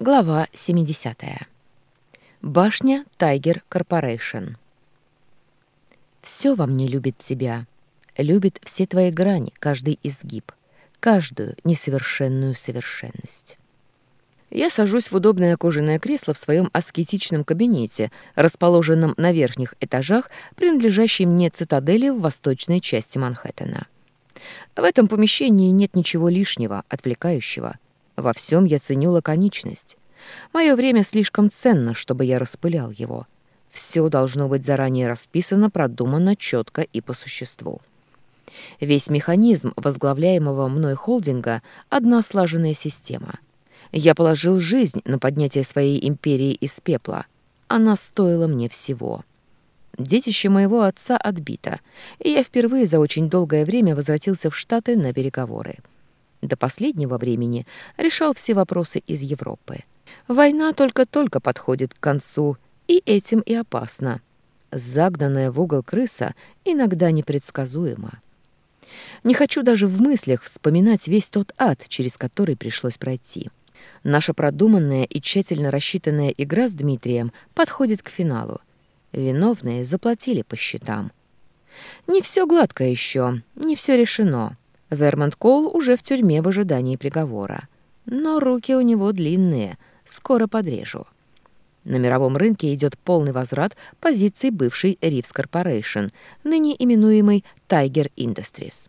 Глава 70. Башня Тайгер Корпорейшн. Все во мне любит тебя. Любит все твои грани, каждый изгиб, каждую несовершенную совершенность. Я сажусь в удобное кожаное кресло в своем аскетичном кабинете, расположенном на верхних этажах, принадлежащей мне цитадели в восточной части Манхэттена. В этом помещении нет ничего лишнего, отвлекающего — во всем я ценю лаконичность. Мое время слишком ценно, чтобы я распылял его. Все должно быть заранее расписано, продумано, четко и по существу. Весь механизм возглавляемого мной холдинга — одна слаженная система. Я положил жизнь на поднятие своей империи из пепла. Она стоила мне всего. Детище моего отца отбито, и я впервые за очень долгое время возвратился в Штаты на переговоры до последнего времени решал все вопросы из Европы. Война только-только подходит к концу, и этим и опасно. Загнанная в угол крыса иногда непредсказуема. Не хочу даже в мыслях вспоминать весь тот ад, через который пришлось пройти. Наша продуманная и тщательно рассчитанная игра с Дмитрием подходит к финалу. Виновные заплатили по счетам. Не все гладко еще, не все решено. Вермонт Коул уже в тюрьме в ожидании приговора. Но руки у него длинные, скоро подрежу. На мировом рынке идет полный возврат позиций бывшей Ривс Корпорейшн, ныне именуемой Tiger Industries.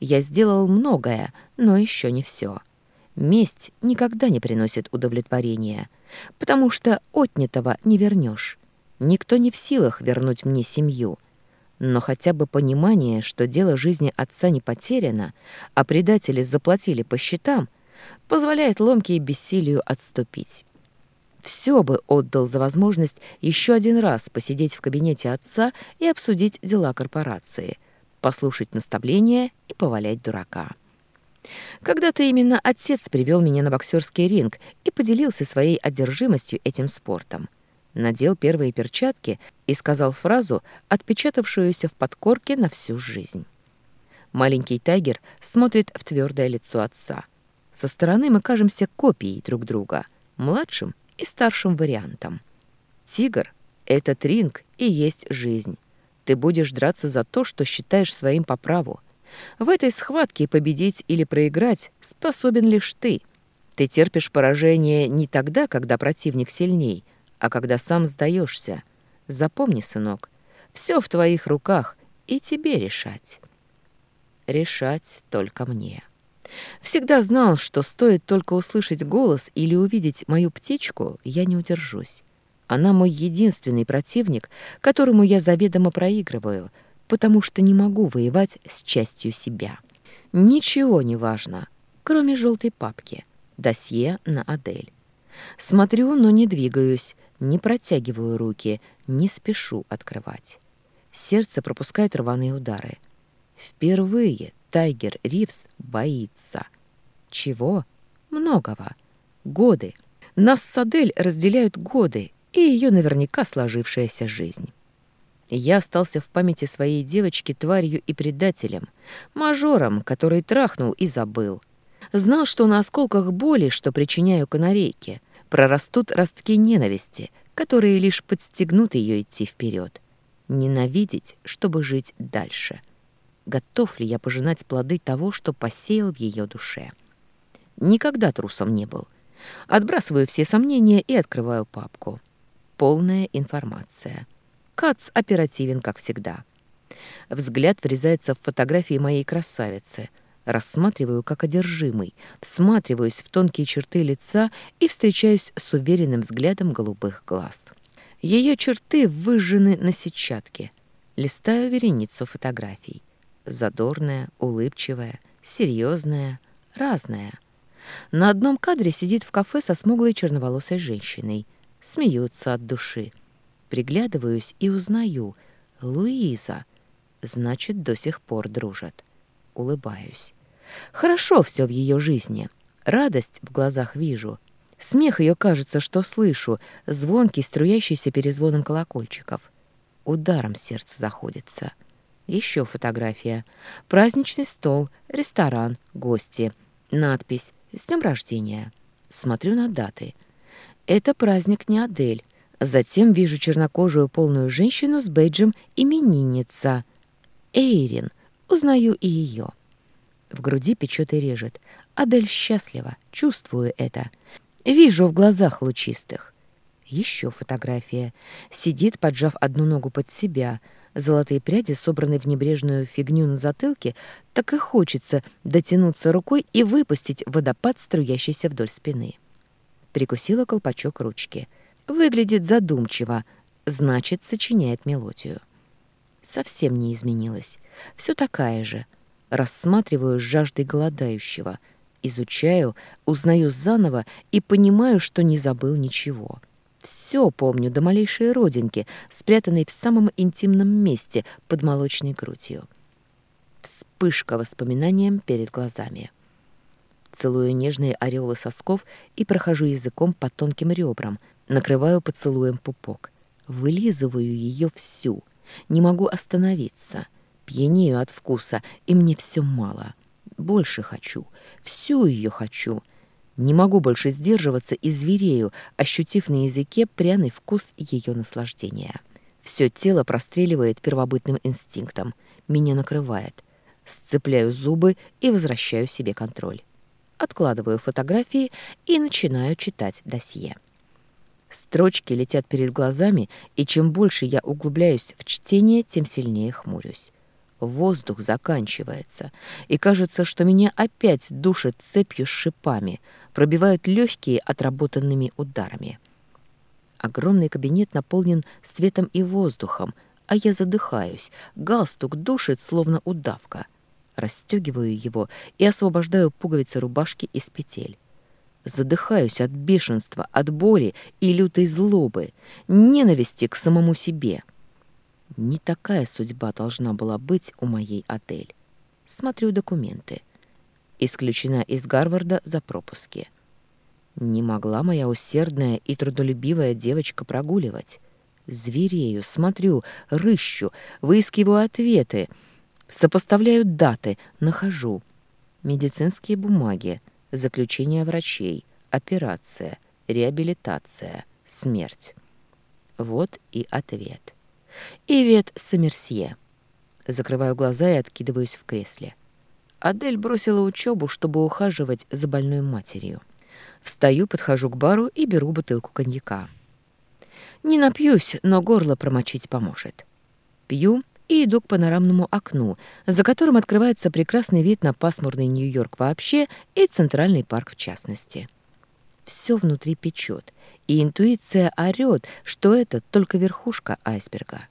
Я сделал многое, но еще не все. Месть никогда не приносит удовлетворения, потому что отнятого не вернешь. Никто не в силах вернуть мне семью, но хотя бы понимание, что дело жизни отца не потеряно, а предатели заплатили по счетам, позволяет ломке и бессилию отступить. Все бы отдал за возможность еще один раз посидеть в кабинете отца и обсудить дела корпорации, послушать наставления и повалять дурака. Когда-то именно отец привел меня на боксерский ринг и поделился своей одержимостью этим спортом надел первые перчатки и сказал фразу, отпечатавшуюся в подкорке на всю жизнь. Маленький тайгер смотрит в твердое лицо отца. Со стороны мы кажемся копией друг друга, младшим и старшим вариантом. Тигр — это тринг и есть жизнь. Ты будешь драться за то, что считаешь своим по праву. В этой схватке победить или проиграть способен лишь ты. Ты терпишь поражение не тогда, когда противник сильней — а когда сам сдаешься. Запомни, сынок, все в твоих руках, и тебе решать. Решать только мне. Всегда знал, что стоит только услышать голос или увидеть мою птичку, я не удержусь. Она мой единственный противник, которому я заведомо проигрываю, потому что не могу воевать с частью себя. Ничего не важно, кроме желтой папки, досье на Адель. Смотрю, но не двигаюсь, не протягиваю руки, не спешу открывать. Сердце пропускает рваные удары. Впервые Тайгер Ривз боится. Чего? Многого. Годы. Нас с Адель разделяют годы и ее наверняка сложившаяся жизнь. Я остался в памяти своей девочки тварью и предателем, мажором, который трахнул и забыл. Знал, что на осколках боли, что причиняю канарейке, прорастут ростки ненависти, которые лишь подстегнут ее идти вперед. Ненавидеть, чтобы жить дальше. Готов ли я пожинать плоды того, что посеял в ее душе? Никогда трусом не был. Отбрасываю все сомнения и открываю папку. Полная информация. Кац оперативен, как всегда. Взгляд врезается в фотографии моей красавицы — Рассматриваю как одержимый, всматриваюсь в тонкие черты лица и встречаюсь с уверенным взглядом голубых глаз. Ее черты выжжены на сетчатке. Листаю вереницу фотографий. Задорная, улыбчивая, серьезная, разная. На одном кадре сидит в кафе со смуглой черноволосой женщиной. Смеются от души. Приглядываюсь и узнаю. Луиза. Значит, до сих пор дружат. Улыбаюсь. Хорошо все в ее жизни. Радость в глазах вижу. Смех ее кажется, что слышу, звонкий, струящийся перезвоном колокольчиков. Ударом сердце заходится. Еще фотография. Праздничный стол, ресторан, гости. Надпись «С днем рождения». Смотрю на даты. Это праздник не Адель. Затем вижу чернокожую полную женщину с бейджем именинница. Эйрин. Узнаю и ее. В груди печет и режет. Адель счастлива, чувствую это. Вижу в глазах лучистых. Еще фотография. Сидит, поджав одну ногу под себя. Золотые пряди, собраны в небрежную фигню на затылке, так и хочется дотянуться рукой и выпустить водопад, струящийся вдоль спины. Прикусила колпачок ручки. Выглядит задумчиво, значит, сочиняет мелодию. Совсем не изменилась. Все такая же. Рассматриваю с жаждой голодающего. Изучаю, узнаю заново и понимаю, что не забыл ничего. — все помню до малейшей родинки, спрятанной в самом интимном месте под молочной грудью. Вспышка воспоминанием перед глазами. Целую нежные ореолы сосков и прохожу языком по тонким ребрам, накрываю поцелуем пупок. Вылизываю ее всю. Не могу остановиться. Пьянею от вкуса, и мне все мало. Больше хочу. Всю ее хочу. — не могу больше сдерживаться и зверею, ощутив на языке пряный вкус ее наслаждения. Все тело простреливает первобытным инстинктом. Меня накрывает. Сцепляю зубы и возвращаю себе контроль. Откладываю фотографии и начинаю читать досье. Строчки летят перед глазами, и чем больше я углубляюсь в чтение, тем сильнее хмурюсь. Воздух заканчивается, и кажется, что меня опять душат цепью с шипами, пробивают легкие отработанными ударами. Огромный кабинет наполнен светом и воздухом, а я задыхаюсь, галстук душит, словно удавка. Растегиваю его и освобождаю пуговицы рубашки из петель. Задыхаюсь от бешенства, от боли и лютой злобы, ненависти к самому себе — не такая судьба должна была быть у моей отель. Смотрю документы. Исключена из Гарварда за пропуски. Не могла моя усердная и трудолюбивая девочка прогуливать. Зверею, смотрю, рыщу, выискиваю ответы, сопоставляю даты, нахожу. Медицинские бумаги, заключение врачей, операция, реабилитация, смерть. Вот и ответ. Ивет Сомерсье. Закрываю глаза и откидываюсь в кресле. Адель бросила учебу, чтобы ухаживать за больной матерью. Встаю, подхожу к бару и беру бутылку коньяка. Не напьюсь, но горло промочить поможет. Пью и иду к панорамному окну, за которым открывается прекрасный вид на пасмурный Нью-Йорк вообще и Центральный парк в частности. Все внутри печет, и интуиция орёт, что это только верхушка айсберга.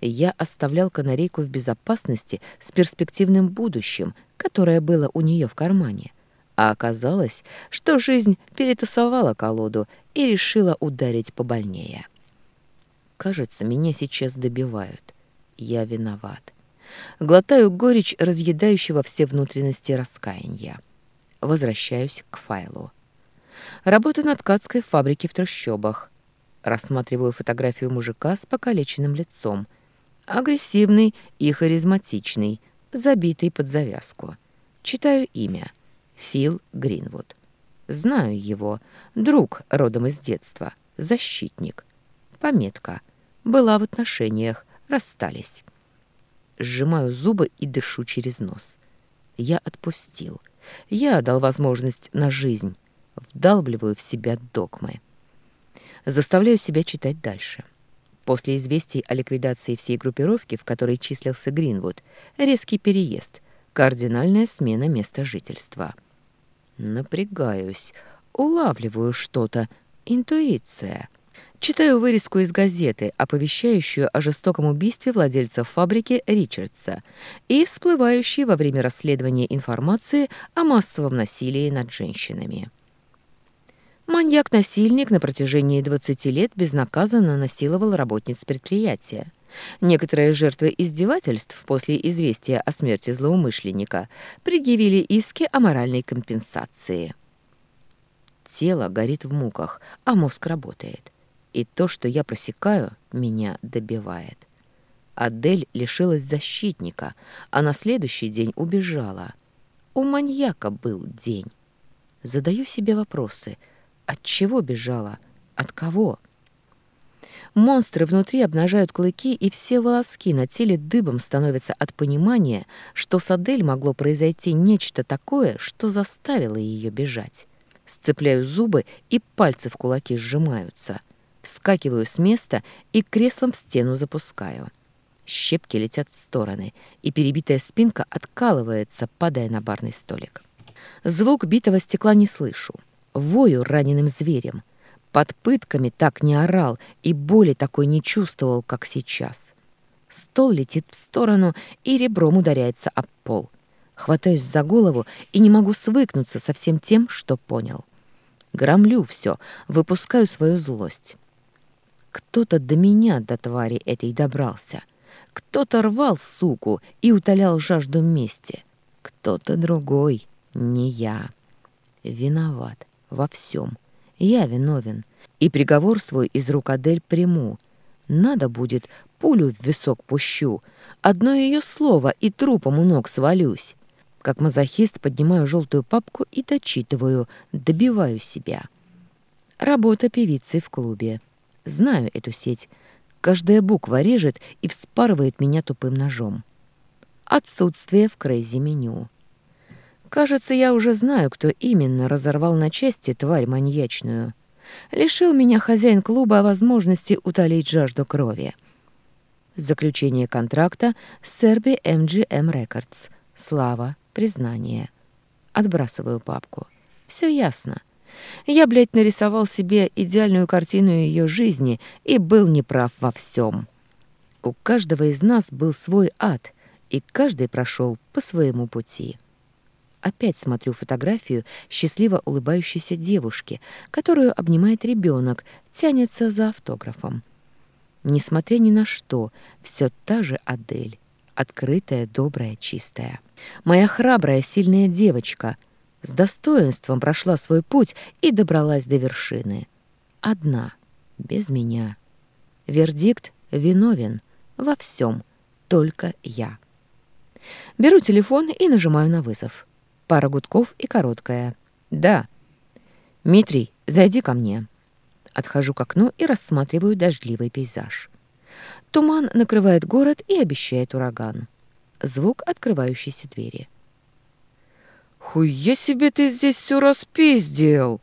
Я оставлял канарейку в безопасности с перспективным будущим, которое было у нее в кармане. А оказалось, что жизнь перетасовала колоду и решила ударить побольнее. Кажется, меня сейчас добивают. Я виноват. Глотаю горечь разъедающего все внутренности раскаяния. Возвращаюсь к файлу. Работа на ткацкой фабрике в трущобах. Рассматриваю фотографию мужика с покалеченным лицом. Агрессивный и харизматичный, забитый под завязку. Читаю имя. Фил Гринвуд. Знаю его. Друг родом из детства. Защитник. Пометка. Была в отношениях. Расстались. Сжимаю зубы и дышу через нос. Я отпустил. Я дал возможность на жизнь вдалбливаю в себя догмы. Заставляю себя читать дальше. После известий о ликвидации всей группировки, в которой числился Гринвуд, резкий переезд, кардинальная смена места жительства. Напрягаюсь, улавливаю что-то, интуиция. Читаю вырезку из газеты, оповещающую о жестоком убийстве владельца фабрики Ричардса и всплывающей во время расследования информации о массовом насилии над женщинами. Маньяк-насильник на протяжении 20 лет безнаказанно насиловал работниц предприятия. Некоторые жертвы издевательств после известия о смерти злоумышленника предъявили иски о моральной компенсации. Тело горит в муках, а мозг работает. И то, что я просекаю, меня добивает. Адель лишилась защитника, а на следующий день убежала. У маньяка был день. Задаю себе вопросы — От чего бежала? От кого? Монстры внутри обнажают клыки, и все волоски на теле дыбом становятся от понимания, что с Адель могло произойти нечто такое, что заставило ее бежать. Сцепляю зубы, и пальцы в кулаки сжимаются. Вскакиваю с места и креслом в стену запускаю. Щепки летят в стороны, и перебитая спинка откалывается, падая на барный столик. Звук битого стекла не слышу. Вою раненым зверем. Под пытками так не орал и боли такой не чувствовал, как сейчас. Стол летит в сторону и ребром ударяется об пол. Хватаюсь за голову и не могу свыкнуться со всем тем, что понял. Громлю все, выпускаю свою злость. Кто-то до меня, до твари этой, добрался — кто-то рвал суку и утолял жажду мести. Кто-то другой, не я. Виноват во всем. Я виновен. И приговор свой из рук Адель приму. Надо будет, пулю в висок пущу. Одно ее слово, и трупом у ног свалюсь. Как мазохист поднимаю желтую папку и дочитываю, добиваю себя. Работа певицы в клубе. Знаю эту сеть. Каждая буква режет и вспарывает меня тупым ножом. Отсутствие в крейзи-меню. Кажется, я уже знаю, кто именно разорвал на части тварь маньячную. Лишил меня хозяин клуба возможности утолить жажду крови. Заключение контракта с Serbi MGM Records. Слава, признание. Отбрасываю папку. Все ясно. Я, блядь, нарисовал себе идеальную картину ее жизни и был неправ во всем. У каждого из нас был свой ад, и каждый прошел по своему пути. Опять смотрю фотографию счастливо улыбающейся девушки, которую обнимает ребенок, тянется за автографом. Несмотря ни на что, все та же Адель, открытая, добрая, чистая. Моя храбрая, сильная девочка — с достоинством прошла свой путь и добралась до вершины. Одна, без меня. Вердикт виновен во всем, только я. Беру телефон и нажимаю на вызов. Пара гудков и короткая. «Да». «Митрий, зайди ко мне». Отхожу к окну и рассматриваю дождливый пейзаж. Туман накрывает город и обещает ураган. Звук открывающейся двери. «Хуя себе ты здесь все распиздил!»